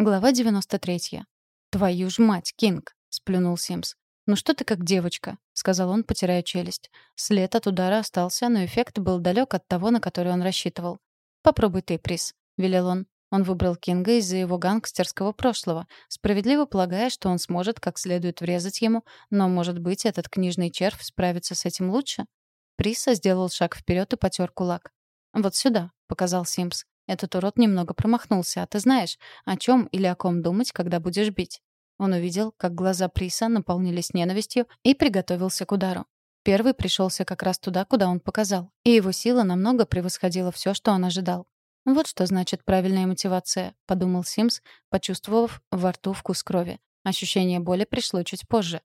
Глава 93. «Твою ж мать, Кинг!» — сплюнул Симс. «Ну что ты как девочка?» — сказал он, потирая челюсть. След от удара остался, но эффект был далек от того, на который он рассчитывал. «Попробуй ты, приз», — велел он. Он выбрал Кинга из-за его гангстерского прошлого, справедливо полагая, что он сможет как следует врезать ему, но, может быть, этот книжный червь справится с этим лучше? Приса сделал шаг вперед и потер кулак. «Вот сюда», — показал Симс. Этот урод немного промахнулся, а ты знаешь, о чем или о ком думать, когда будешь бить. Он увидел, как глаза Приса наполнились ненавистью и приготовился к удару. Первый пришелся как раз туда, куда он показал, и его сила намного превосходила все, что он ожидал. «Вот что значит правильная мотивация», — подумал Симс, почувствовав во рту вкус крови. Ощущение боли пришло чуть позже.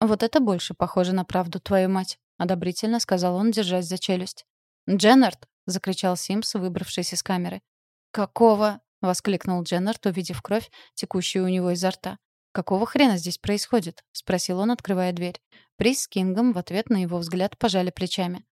«Вот это больше похоже на правду, твою мать», — одобрительно сказал он, держась за челюсть. «Дженнард!» — закричал Симс, выбравшись из камеры. «Какого?» — воскликнул Дженнард, увидев кровь, текущую у него изо рта. «Какого хрена здесь происходит?» — спросил он, открывая дверь. Приз с Кингом в ответ на его взгляд пожали плечами.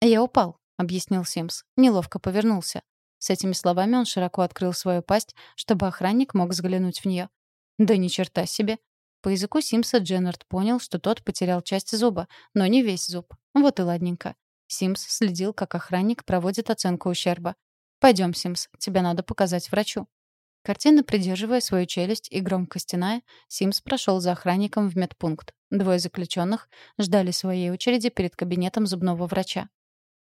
«Я упал», — объяснил Симс. Неловко повернулся. С этими словами он широко открыл свою пасть, чтобы охранник мог взглянуть в нее. «Да ни черта себе!» По языку Симса Дженнард понял, что тот потерял часть зуба, но не весь зуб. Вот и ладненько. Симс следил, как охранник проводит оценку ущерба. «Пойдем, Симс, тебе надо показать врачу». Картина, придерживая свою челюсть и громко стеная, Симс прошел за охранником в медпункт. Двое заключенных ждали своей очереди перед кабинетом зубного врача.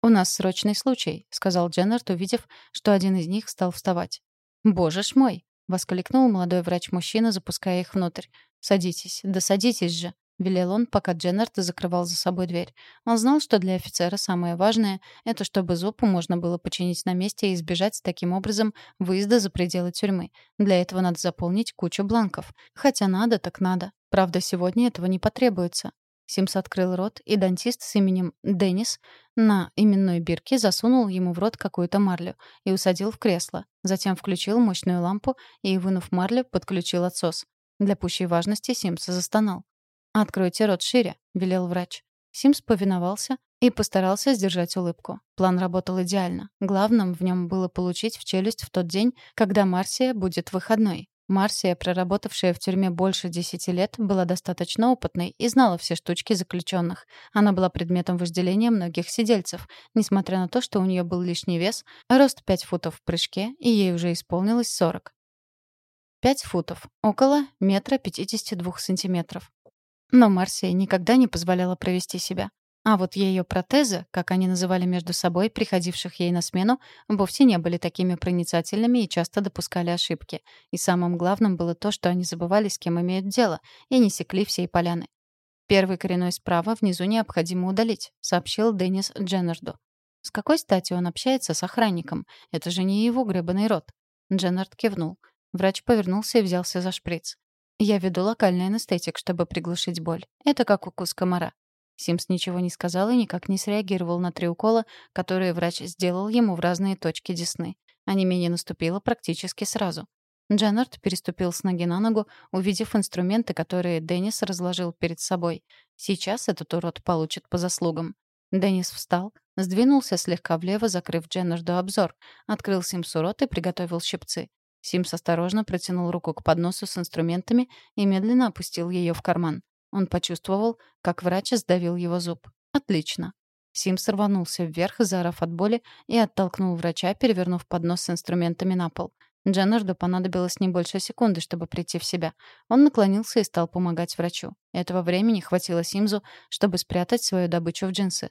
«У нас срочный случай», — сказал Дженнард, увидев, что один из них стал вставать. «Боже ж мой!» — воскликнул молодой врач-мужчина, запуская их внутрь. «Садитесь, да садитесь же!» Велел он, пока Дженнард закрывал за собой дверь. Он знал, что для офицера самое важное — это чтобы зубу можно было починить на месте и избежать таким образом выезда за пределы тюрьмы. Для этого надо заполнить кучу бланков. Хотя надо, так надо. Правда, сегодня этого не потребуется. Симс открыл рот, и дантист с именем Деннис на именной бирке засунул ему в рот какую-то марлю и усадил в кресло. Затем включил мощную лампу и, вынув марлю, подключил отсос. Для пущей важности Симс застонал. «Откройте рот шире», — велел врач. Симс повиновался и постарался сдержать улыбку. План работал идеально. Главным в нем было получить в челюсть в тот день, когда Марсия будет выходной. Марсия, проработавшая в тюрьме больше десяти лет, была достаточно опытной и знала все штучки заключенных. Она была предметом вожделения многих сидельцев, несмотря на то, что у нее был лишний вес, рост 5 футов в прыжке, и ей уже исполнилось 40. 5 футов. Около метра 52 сантиметров. Но Марсия никогда не позволяла провести себя. А вот ее протезы, как они называли между собой приходивших ей на смену, вовсе не были такими проницательными и часто допускали ошибки. И самым главным было то, что они забывали, с кем имеют дело, и не секли всей поляны. «Первый коренной справа внизу необходимо удалить», — сообщил Деннис Дженнарду. «С какой стати он общается с охранником? Это же не его гребаный рот». Дженнард кивнул. Врач повернулся и взялся за шприц. Я веду локальный анестетик, чтобы приглушить боль. Это как укус комара. Симс ничего не сказал и никак не среагировал на три укола, которые врач сделал ему в разные точки десны. А не менее наступило практически сразу. Дженнард переступил с ноги на ногу, увидев инструменты, которые Деннис разложил перед собой. Сейчас этот урод получит по заслугам. Деннис встал, сдвинулся слегка влево, закрыв Дженнарду обзор, открыл Симсу рот и приготовил щипцы. Симс осторожно протянул руку к подносу с инструментами и медленно опустил ее в карман. Он почувствовал, как врач сдавил его зуб. «Отлично». Симс рванулся вверх, заорав от боли, и оттолкнул врача, перевернув поднос с инструментами на пол. Дженнарду понадобилось не больше секунды, чтобы прийти в себя. Он наклонился и стал помогать врачу. Этого времени хватило Симзу, чтобы спрятать свою добычу в джинсы.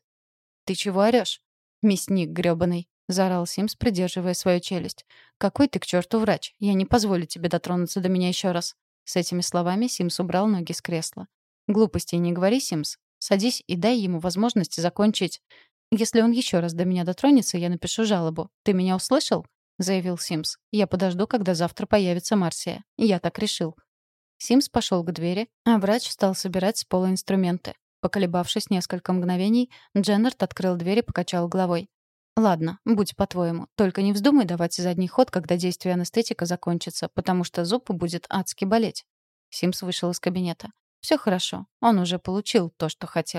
«Ты чего орёшь?» «Мясник грёбаный», заорал Симс, придерживая свою челюсть. «Какой ты к черту врач? Я не позволю тебе дотронуться до меня еще раз». С этими словами Симс убрал ноги с кресла. «Глупостей не говори, Симс. Садись и дай ему возможность закончить. Если он еще раз до меня дотронется, я напишу жалобу. Ты меня услышал?» — заявил Симс. «Я подожду, когда завтра появится Марсия. Я так решил». Симс пошел к двери, а врач стал собирать с пола инструменты. Поколебавшись несколько мгновений, Дженнард открыл дверь и покачал головой. «Ладно, будь по-твоему. Только не вздумай давать задний ход, когда действие анестетика закончится, потому что зуб будет адски болеть». Симс вышел из кабинета. «Все хорошо. Он уже получил то, что хотел».